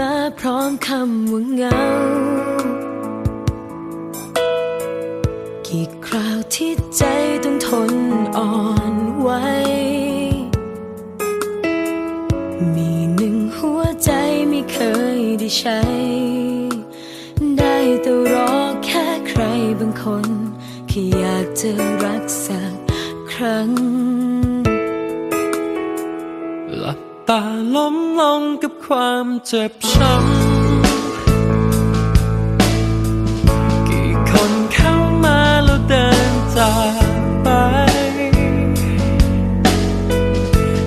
มาพร้อมคำว่าเหงา กี่คราวที่ใจต้องทนอ่อนไหว มีหนึ่งหัวใจไม่เคยได้ใช้ ได้แต่รอแค่ใครบางคน แค่อยากจะรักสักครั้ง ตาล้มลงกับความเจ็บช้ำ กี่คนเข้ามาแล้วเดินจากไป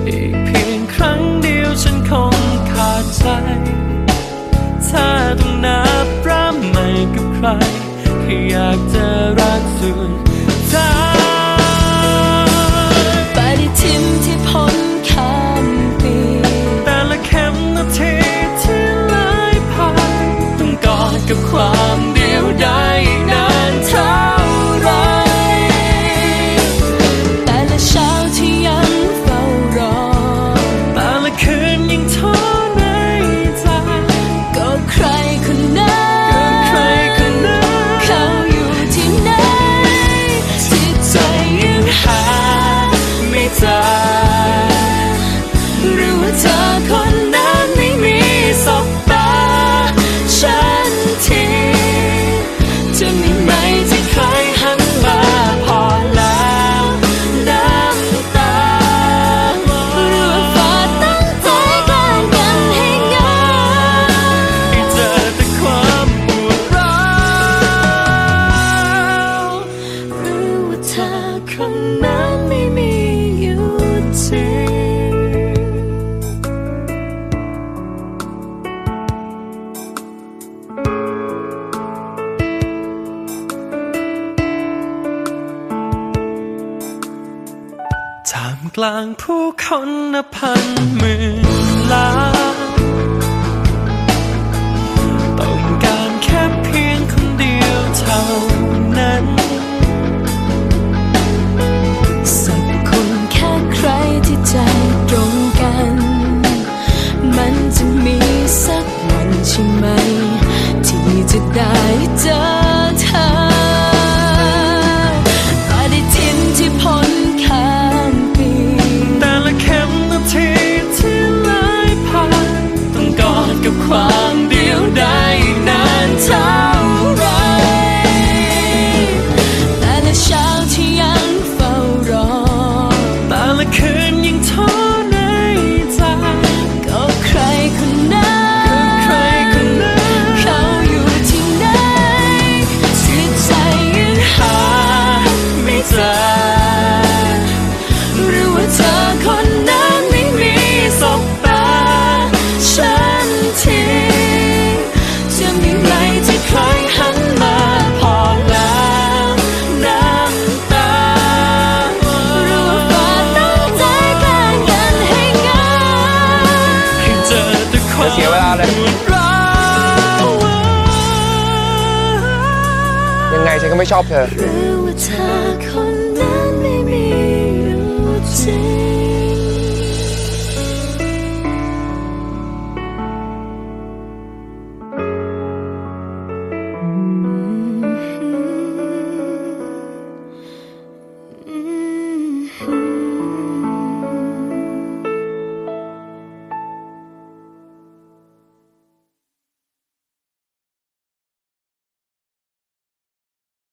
อีกเพียงครั้งเดียวฉันคงขาดใจ ถ้าต้องนับร่ำใหม่กับใครแค่อยากจะรักสุดใจ กลางผู้คนนับพันหมื่นล้านต้องการแค่เพียงคนเดียวเท่านั้น สักคนแค่ใครที่ใจตรงกัน มันจะมีสักวันใช่ไหม ที่จะได้เจอเธอ ฉันก็ไม่ชอบเธอ